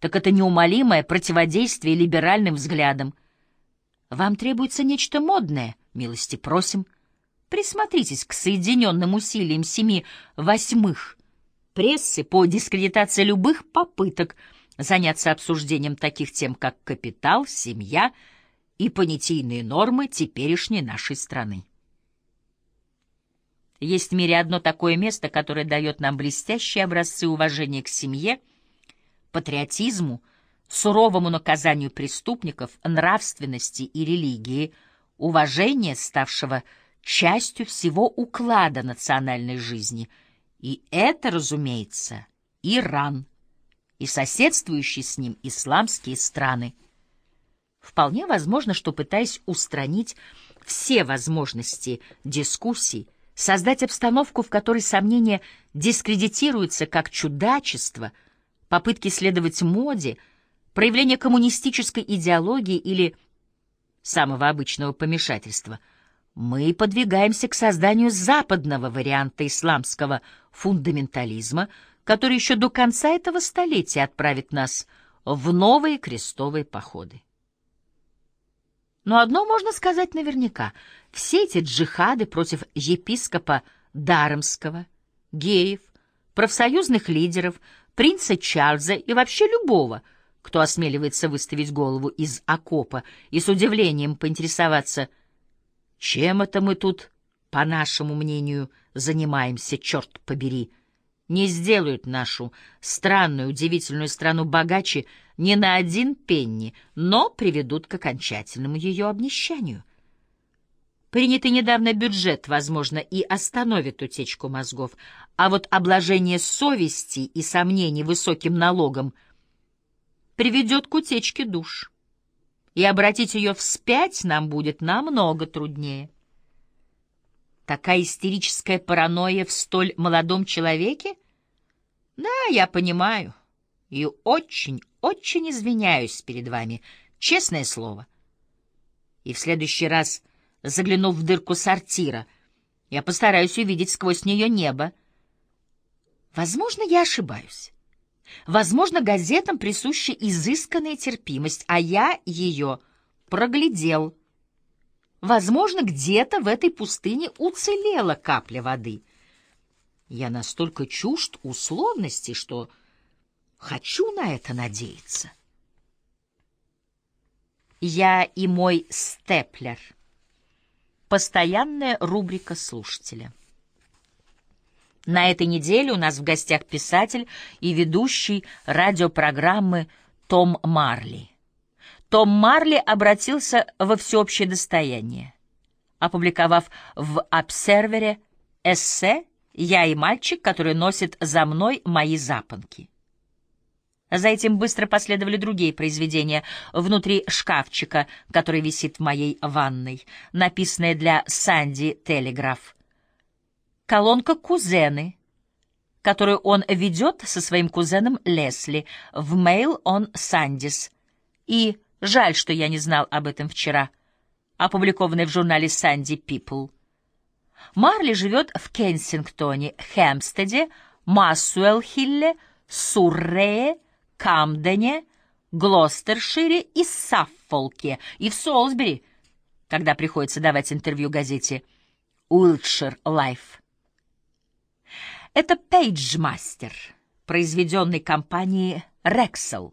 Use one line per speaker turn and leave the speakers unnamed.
так это неумолимое противодействие либеральным взглядам. Вам требуется нечто модное, милости просим. Присмотритесь к соединенным усилиям семи восьмых прессы по дискредитации любых попыток заняться обсуждением таких тем, как капитал, семья и понятийные нормы теперешней нашей страны. Есть в мире одно такое место, которое дает нам блестящие образцы уважения к семье, патриотизму, суровому наказанию преступников, нравственности и религии, уважения, ставшего частью всего уклада национальной жизни. И это, разумеется, Иран и соседствующие с ним исламские страны. Вполне возможно, что пытаясь устранить все возможности дискуссий, создать обстановку, в которой сомнения дискредитируются как чудачество, попытки следовать моде, проявление коммунистической идеологии или самого обычного помешательства, мы подвигаемся к созданию западного варианта исламского фундаментализма, который еще до конца этого столетия отправит нас в новые крестовые походы. Но одно можно сказать наверняка. Все эти джихады против епископа Даремского, геев, профсоюзных лидеров, принца Чарльза и вообще любого, кто осмеливается выставить голову из окопа и с удивлением поинтересоваться, чем это мы тут, по нашему мнению, занимаемся, черт побери, не сделают нашу странную, удивительную страну богаче ни на один пенни, но приведут к окончательному ее обнищанию. Принятый недавно бюджет, возможно, и остановит утечку мозгов, а вот обложение совести и сомнений высоким налогом приведет к утечке душ, и обратить ее вспять нам будет намного труднее. Такая истерическая паранойя в столь молодом человеке? Да, я понимаю. И очень, очень извиняюсь перед вами, честное слово. И в следующий раз, заглянув в дырку сортира, я постараюсь увидеть сквозь нее небо. Возможно, я ошибаюсь. Возможно, газетам присуща изысканная терпимость, а я ее проглядел. Возможно, где-то в этой пустыне уцелела капля воды. Я настолько чужд условности, что хочу на это надеяться. Я и мой степлер. Постоянная рубрика слушателя. На этой неделе у нас в гостях писатель и ведущий радиопрограммы Том Марли. Том Марли обратился во всеобщее достояние, опубликовав в «Обсервере» эссе «Я и мальчик, который носит за мной мои запонки». За этим быстро последовали другие произведения внутри шкафчика, который висит в моей ванной, написанные для Санди Телеграф. Колонка «Кузены», которую он ведет со своим кузеном Лесли в «Mail on Sandys» и Жаль, что я не знал об этом вчера. Опубликованный в журнале «Sunday People». Марли живет в Кенсингтоне, Хэмстеде, Массуэлл-Хилле, Суррее, Камдене, Глостершире и Саффолке, и в Солсбери, когда приходится давать интервью газете. «Уилтшир Лайф». Это пейджмастер, произведенный компанией «Рексел»,